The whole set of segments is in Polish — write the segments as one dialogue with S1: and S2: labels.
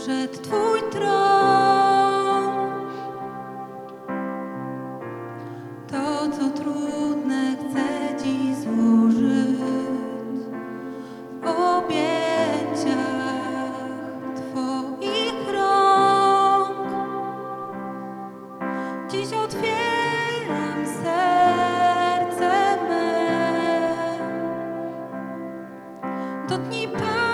S1: przed Twój tron. To, co trudne, chcę Ci złożyć w objęciach Twoich rąk. Dziś otwieram serce me. Dotknij Pan.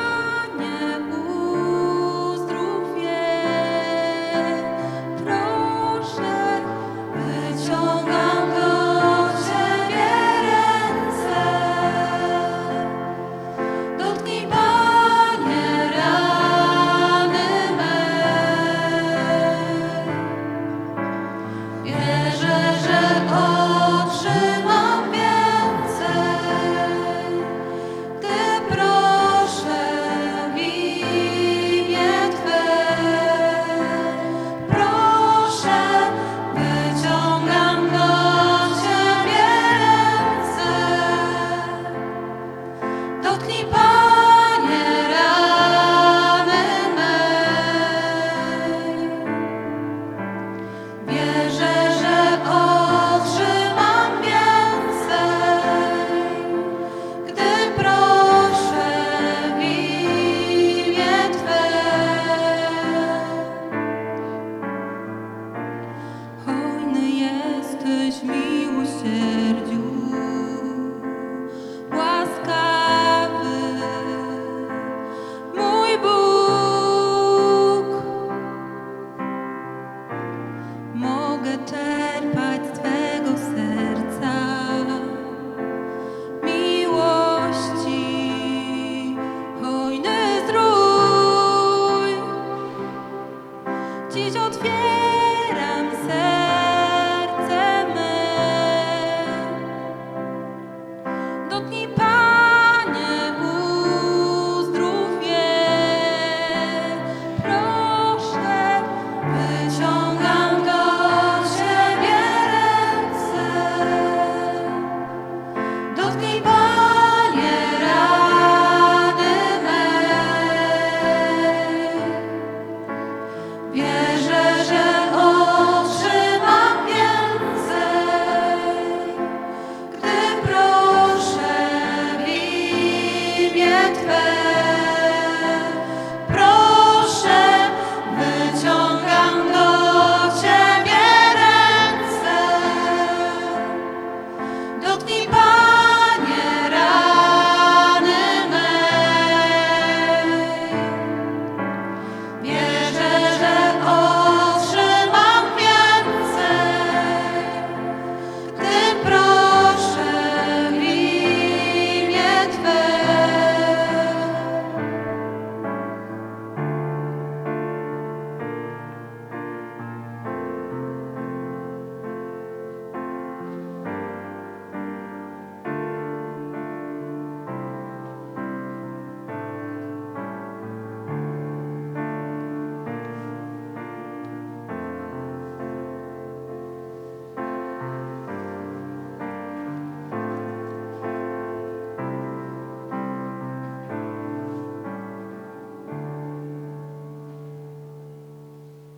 S1: Yeah.